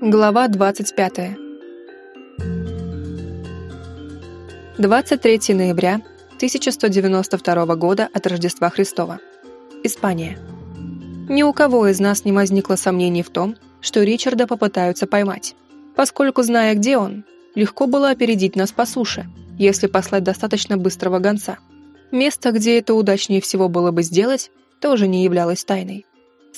Глава 25. 23 ноября 1192 года от Рождества Христова. Испания. Ни у кого из нас не возникло сомнений в том, что Ричарда попытаются поймать, поскольку, зная, где он, легко было опередить нас по суше, если послать достаточно быстрого гонца. Место, где это удачнее всего было бы сделать, тоже не являлось тайной.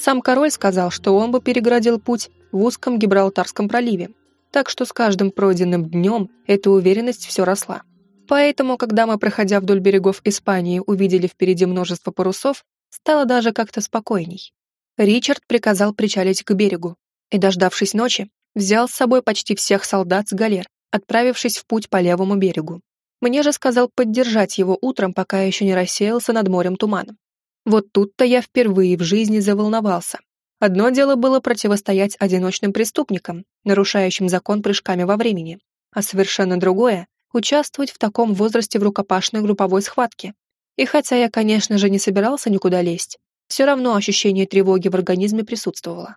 Сам король сказал, что он бы переградил путь в узком Гибралтарском проливе, так что с каждым пройденным днем эта уверенность все росла. Поэтому, когда мы, проходя вдоль берегов Испании, увидели впереди множество парусов, стало даже как-то спокойней. Ричард приказал причалить к берегу и, дождавшись ночи, взял с собой почти всех солдат с галер, отправившись в путь по левому берегу. Мне же сказал поддержать его утром, пока еще не рассеялся над морем туманом. Вот тут-то я впервые в жизни заволновался. Одно дело было противостоять одиночным преступникам, нарушающим закон прыжками во времени, а совершенно другое — участвовать в таком возрасте в рукопашной групповой схватке. И хотя я, конечно же, не собирался никуда лезть, все равно ощущение тревоги в организме присутствовало.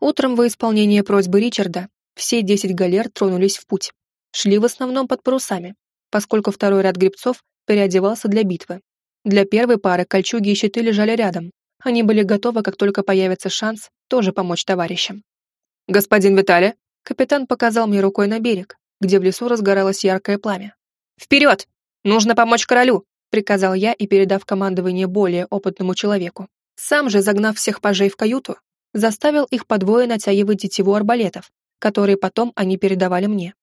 Утром во исполнение просьбы Ричарда все десять галер тронулись в путь. Шли в основном под парусами, поскольку второй ряд гребцов переодевался для битвы, для первой пары кольчуги и щиты лежали рядом. Они были готовы, как только появится шанс, тоже помочь товарищам. «Господин Витали!» Капитан показал мне рукой на берег, где в лесу разгоралось яркое пламя. «Вперед! Нужно помочь королю!» приказал я и, передав командование более опытному человеку. Сам же, загнав всех пажей в каюту, заставил их по двое натягивать тетиву арбалетов, которые потом они передавали мне.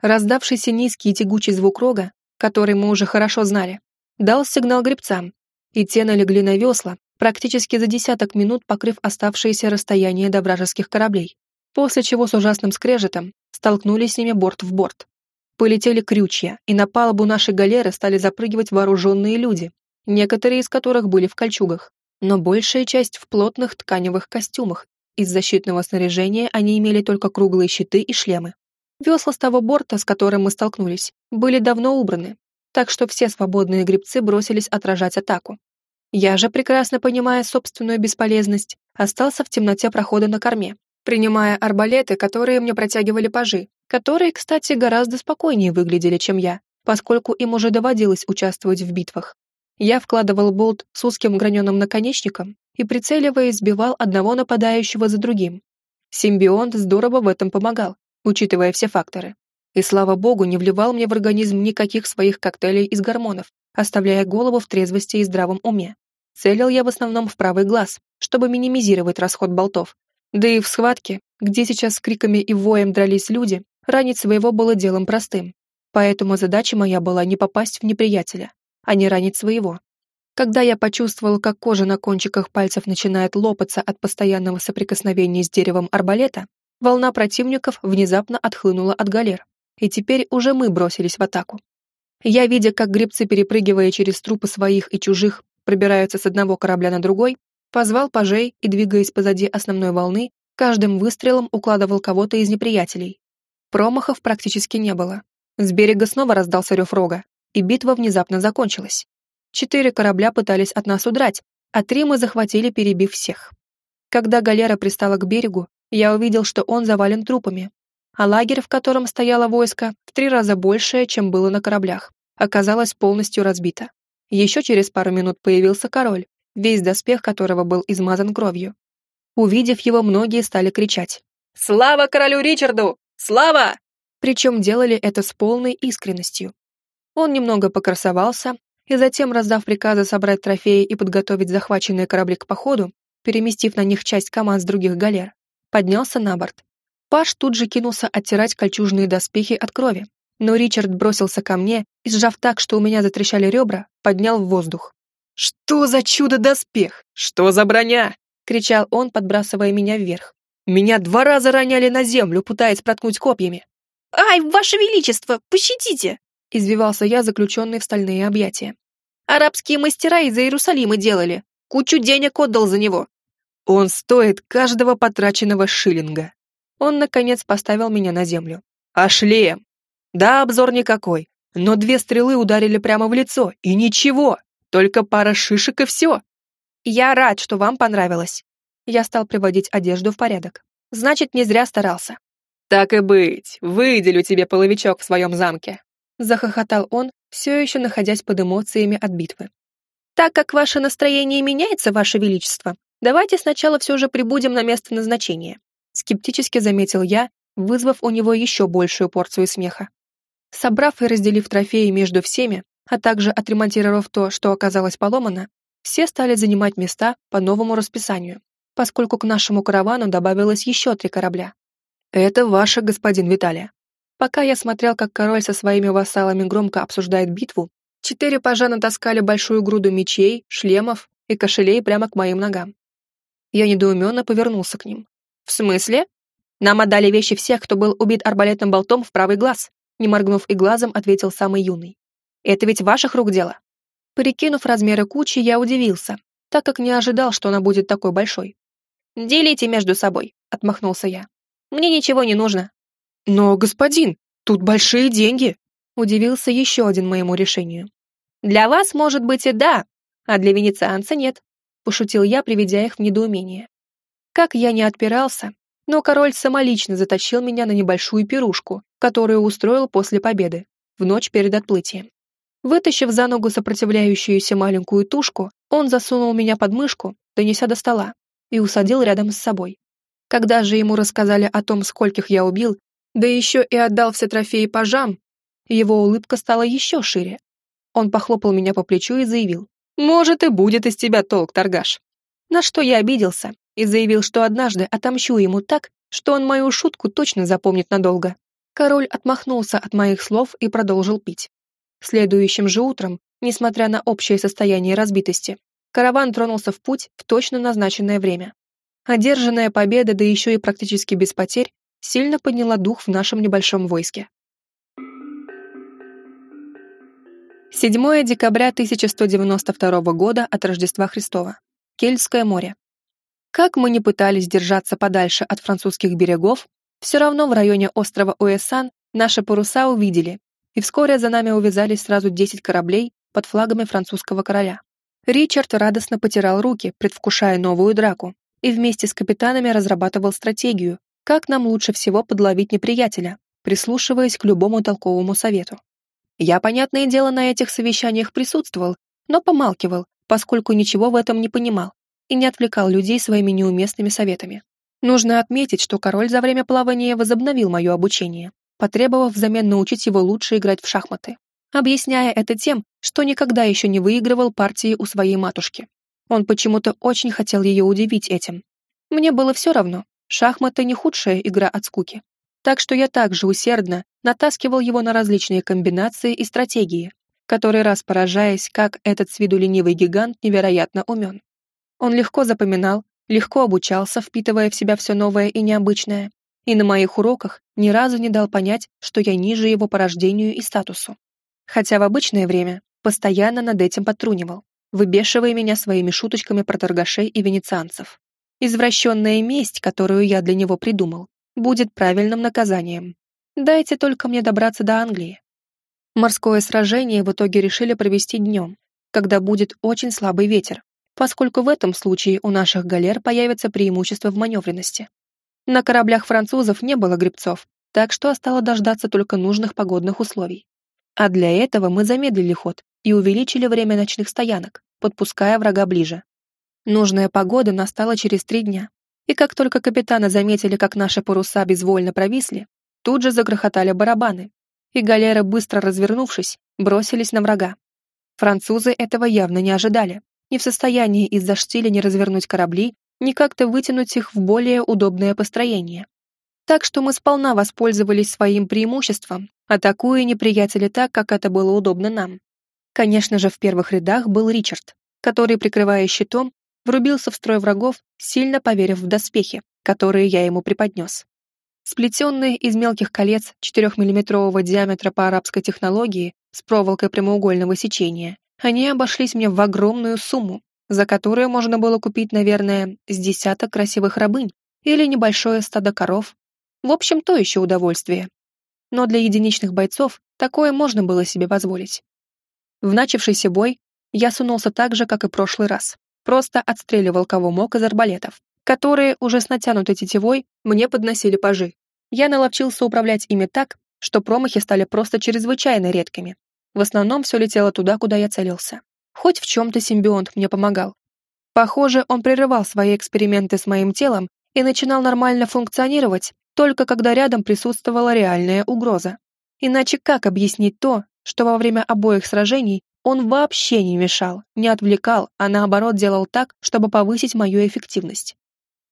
Раздавшийся низкий и тягучий звук рога, который мы уже хорошо знали, дал сигнал гребцам, и те налегли на весла, практически за десяток минут покрыв оставшееся расстояние до вражеских кораблей, после чего с ужасным скрежетом столкнулись с ними борт в борт. Полетели крючья, и на палубу нашей галеры стали запрыгивать вооруженные люди, некоторые из которых были в кольчугах, но большая часть в плотных тканевых костюмах. Из защитного снаряжения они имели только круглые щиты и шлемы. Весла с того борта, с которым мы столкнулись, были давно убраны, так что все свободные гребцы бросились отражать атаку. Я же, прекрасно понимая собственную бесполезность, остался в темноте прохода на корме, принимая арбалеты, которые мне протягивали пажи, которые, кстати, гораздо спокойнее выглядели, чем я, поскольку им уже доводилось участвовать в битвах. Я вкладывал болт с узким граненым наконечником и, прицеливаясь, сбивал одного нападающего за другим. Симбионт здорово в этом помогал, учитывая все факторы и, слава богу, не вливал мне в организм никаких своих коктейлей из гормонов, оставляя голову в трезвости и здравом уме. Целил я в основном в правый глаз, чтобы минимизировать расход болтов. Да и в схватке, где сейчас с криками и воем дрались люди, ранить своего было делом простым. Поэтому задача моя была не попасть в неприятеля, а не ранить своего. Когда я почувствовал, как кожа на кончиках пальцев начинает лопаться от постоянного соприкосновения с деревом арбалета, волна противников внезапно отхлынула от галер и теперь уже мы бросились в атаку. Я, видя, как гребцы, перепрыгивая через трупы своих и чужих, пробираются с одного корабля на другой, позвал пажей и, двигаясь позади основной волны, каждым выстрелом укладывал кого-то из неприятелей. Промахов практически не было. С берега снова раздался рев рога, и битва внезапно закончилась. Четыре корабля пытались от нас удрать, а три мы захватили, перебив всех. Когда галера пристала к берегу, я увидел, что он завален трупами, а лагерь, в котором стояло войско, в три раза большее, чем было на кораблях, оказалось полностью разбито. Еще через пару минут появился король, весь доспех которого был измазан кровью. Увидев его, многие стали кричать «Слава королю Ричарду! Слава!» Причем делали это с полной искренностью. Он немного покрасовался, и затем, раздав приказы собрать трофеи и подготовить захваченные корабли к походу, переместив на них часть команд с других галер, поднялся на борт Паш тут же кинулся оттирать кольчужные доспехи от крови, но Ричард бросился ко мне и, сжав так, что у меня затрещали ребра, поднял в воздух. «Что за чудо-доспех? Что за броня?» — кричал он, подбрасывая меня вверх. «Меня два раза роняли на землю, пытаясь проткнуть копьями». «Ай, ваше величество, пощадите!» — извивался я, заключенный в стальные объятия. «Арабские мастера из Иерусалима делали. Кучу денег отдал за него». «Он стоит каждого потраченного шиллинга», он, наконец, поставил меня на землю. «А шлем?» «Да, обзор никакой, но две стрелы ударили прямо в лицо, и ничего, только пара шишек и все». «Я рад, что вам понравилось». Я стал приводить одежду в порядок. Значит, не зря старался. «Так и быть, выделю тебе половичок в своем замке», захохотал он, все еще находясь под эмоциями от битвы. «Так как ваше настроение меняется, ваше величество, давайте сначала все же прибудем на место назначения», скептически заметил я, вызвав у него еще большую порцию смеха. Собрав и разделив трофеи между всеми, а также отремонтировав то, что оказалось поломано, все стали занимать места по новому расписанию, поскольку к нашему каравану добавилось еще три корабля. «Это ваше, господин Виталий». Пока я смотрел, как король со своими вассалами громко обсуждает битву, четыре пажа натаскали большую груду мечей, шлемов и кошелей прямо к моим ногам. Я недоуменно повернулся к ним. «В смысле? Нам отдали вещи всех, кто был убит арбалетным болтом в правый глаз», не моргнув и глазом, ответил самый юный. «Это ведь ваших рук дело?» Прикинув размеры кучи, я удивился, так как не ожидал, что она будет такой большой. «Делите между собой», — отмахнулся я. «Мне ничего не нужно». «Но, господин, тут большие деньги», — удивился еще один моему решению. «Для вас, может быть, и да, а для венецианца нет», — пошутил я, приведя их в недоумение. Как я не отпирался, но король самолично затащил меня на небольшую пирушку, которую устроил после победы, в ночь перед отплытием. Вытащив за ногу сопротивляющуюся маленькую тушку, он засунул меня под мышку, донеся до стола, и усадил рядом с собой. Когда же ему рассказали о том, скольких я убил, да еще и отдал все трофеи пажам, его улыбка стала еще шире. Он похлопал меня по плечу и заявил, «Может, и будет из тебя толк, торгаш». На что я обиделся и заявил, что однажды отомщу ему так, что он мою шутку точно запомнит надолго. Король отмахнулся от моих слов и продолжил пить. Следующим же утром, несмотря на общее состояние разбитости, караван тронулся в путь в точно назначенное время. Одержанная победа, да еще и практически без потерь, сильно подняла дух в нашем небольшом войске. 7 декабря 1192 года от Рождества Христова. Кельтское море. Как мы не пытались держаться подальше от французских берегов, все равно в районе острова Уэссан наши паруса увидели, и вскоре за нами увязались сразу 10 кораблей под флагами французского короля. Ричард радостно потирал руки, предвкушая новую драку, и вместе с капитанами разрабатывал стратегию, как нам лучше всего подловить неприятеля, прислушиваясь к любому толковому совету. Я, понятное дело, на этих совещаниях присутствовал, но помалкивал, поскольку ничего в этом не понимал и не отвлекал людей своими неуместными советами. Нужно отметить, что король за время плавания возобновил мое обучение, потребовав взамен научить его лучше играть в шахматы, объясняя это тем, что никогда еще не выигрывал партии у своей матушки. Он почему-то очень хотел ее удивить этим. Мне было все равно, шахматы не худшая игра от скуки. Так что я также усердно натаскивал его на различные комбинации и стратегии, который раз поражаясь, как этот с виду ленивый гигант невероятно умен. Он легко запоминал, легко обучался, впитывая в себя все новое и необычное, и на моих уроках ни разу не дал понять, что я ниже его по рождению и статусу. Хотя в обычное время постоянно над этим подтрунивал выбешивая меня своими шуточками про торгашей и венецианцев. Извращенная месть, которую я для него придумал, будет правильным наказанием. Дайте только мне добраться до Англии. Морское сражение в итоге решили провести днем, когда будет очень слабый ветер, поскольку в этом случае у наших галер появится преимущество в маневренности. На кораблях французов не было гребцов, так что осталось дождаться только нужных погодных условий. А для этого мы замедлили ход и увеличили время ночных стоянок, подпуская врага ближе. Нужная погода настала через три дня, и как только капитаны заметили, как наши паруса безвольно провисли, тут же загрохотали барабаны, и галеры, быстро развернувшись, бросились на врага. Французы этого явно не ожидали, не в состоянии из-за штиля не развернуть корабли, ни как-то вытянуть их в более удобное построение. Так что мы сполна воспользовались своим преимуществом, атакуя неприятеля так, как это было удобно нам. Конечно же, в первых рядах был Ричард, который, прикрывая щитом, врубился в строй врагов, сильно поверив в доспехи, которые я ему преподнес. Сплетенные из мелких колец 4-миллиметрового диаметра по арабской технологии с проволокой прямоугольного сечения, они обошлись мне в огромную сумму, за которую можно было купить, наверное, с десяток красивых рабынь или небольшое стадо коров. В общем, то еще удовольствие. Но для единичных бойцов такое можно было себе позволить. В начавшийся бой я сунулся так же, как и прошлый раз. Просто отстреливал кого мог из арбалетов, которые уже с натянутой тетивой мне подносили пажи. Я наловчился управлять ими так, что промахи стали просто чрезвычайно редкими. В основном все летело туда, куда я целился. Хоть в чем-то симбионт мне помогал. Похоже, он прерывал свои эксперименты с моим телом и начинал нормально функционировать, только когда рядом присутствовала реальная угроза. Иначе как объяснить то, что во время обоих сражений он вообще не мешал, не отвлекал, а наоборот делал так, чтобы повысить мою эффективность.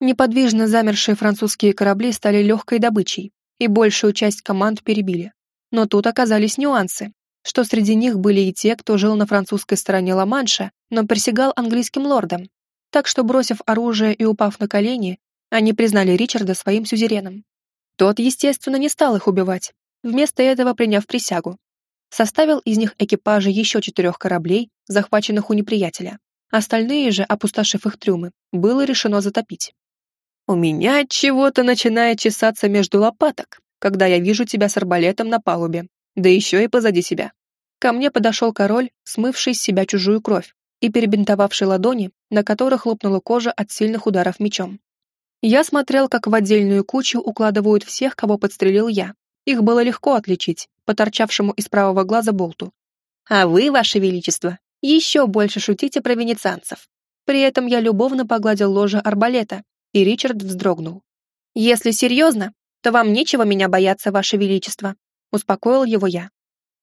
Неподвижно замершие французские корабли стали легкой добычей, и большую часть команд перебили. Но тут оказались нюансы, что среди них были и те, кто жил на французской стороне Ла-Манша, но присягал английским лордам. Так что, бросив оружие и упав на колени, они признали Ричарда своим сюзереном. Тот, естественно, не стал их убивать, вместо этого приняв присягу. Составил из них экипажи еще четырех кораблей, захваченных у неприятеля. Остальные же, опустошив их трюмы, было решено затопить. «У меня чего-то начинает чесаться между лопаток, когда я вижу тебя с арбалетом на палубе, да еще и позади себя». Ко мне подошел король, смывший с себя чужую кровь и перебинтовавший ладони, на которых лопнула кожа от сильных ударов мечом. Я смотрел, как в отдельную кучу укладывают всех, кого подстрелил я. Их было легко отличить, по торчавшему из правого глаза болту. А вы, ваше величество, еще больше шутите про венецианцев. При этом я любовно погладил ложе арбалета, и Ричард вздрогнул. «Если серьезно, то вам нечего меня бояться, Ваше Величество», — успокоил его я.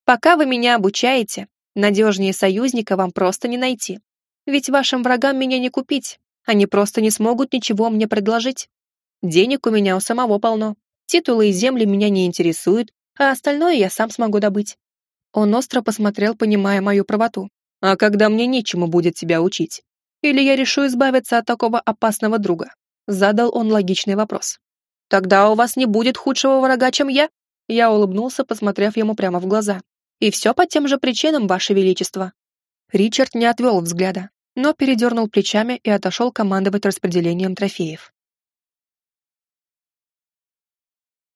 «Пока вы меня обучаете, надежнее союзника вам просто не найти. Ведь вашим врагам меня не купить, они просто не смогут ничего мне предложить. Денег у меня у самого полно, титулы и земли меня не интересуют, а остальное я сам смогу добыть». Он остро посмотрел, понимая мою правоту. «А когда мне нечему будет тебя учить? Или я решу избавиться от такого опасного друга?» Задал он логичный вопрос. «Тогда у вас не будет худшего врага, чем я?» Я улыбнулся, посмотрев ему прямо в глаза. «И все по тем же причинам, Ваше Величество». Ричард не отвел взгляда, но передернул плечами и отошел командовать распределением трофеев.